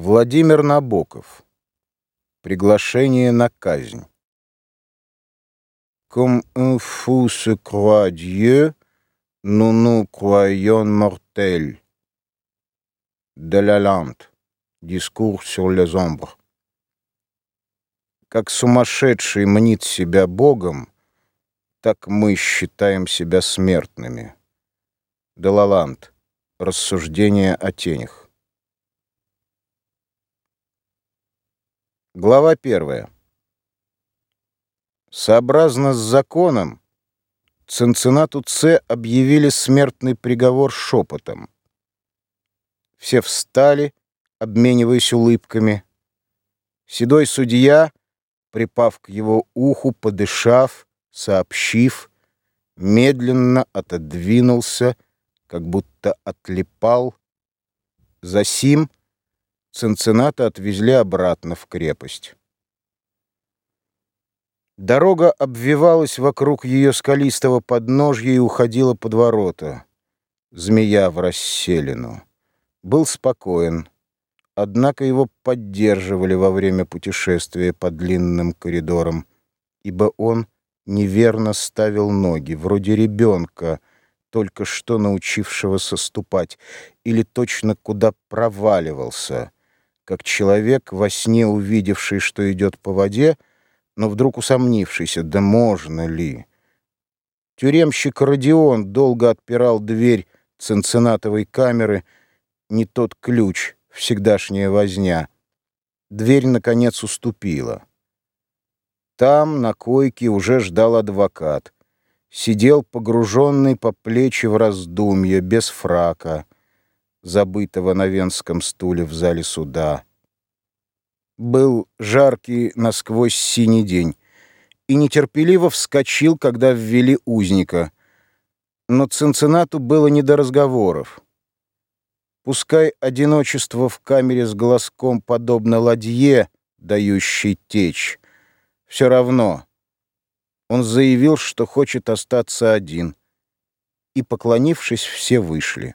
Владимир Набоков. Приглашение на казнь. Comme un fou se croit Dieu, nous nous croyons mortels. De la Lalande. Дискурс sur les ombres. Как сумасшедший мнит себя Богом, так мы считаем себя смертными. Делаланд. Рассуждение о тенях. Глава первая. Сообразно с законом, Цинциннату Ц объявили смертный приговор шепотом. Все встали, обмениваясь улыбками. Седой судья, припав к его уху, подышав, сообщив, медленно отодвинулся, как будто отлипал. Засим — Цинцината отвезли обратно в крепость. Дорога обвивалась вокруг ее скалистого подножья и уходила под ворота. Змея в расселину. Был спокоен, однако его поддерживали во время путешествия по длинным коридорам, ибо он неверно ставил ноги, вроде ребенка, только что научившегося ступать, или точно куда проваливался — как человек, во сне увидевший, что идет по воде, но вдруг усомнившийся, да можно ли. Тюремщик Родион долго отпирал дверь цинцинатовой камеры, не тот ключ, всегдашняя возня. Дверь, наконец, уступила. Там, на койке, уже ждал адвокат. Сидел погруженный по плечи в раздумье, без фрака — забытого на венском стуле в зале суда. Был жаркий насквозь синий день, и нетерпеливо вскочил, когда ввели узника. Но Цинциннату было не до разговоров. Пускай одиночество в камере с глазком подобно ладье, дающей течь, все равно. Он заявил, что хочет остаться один, и, поклонившись, все вышли.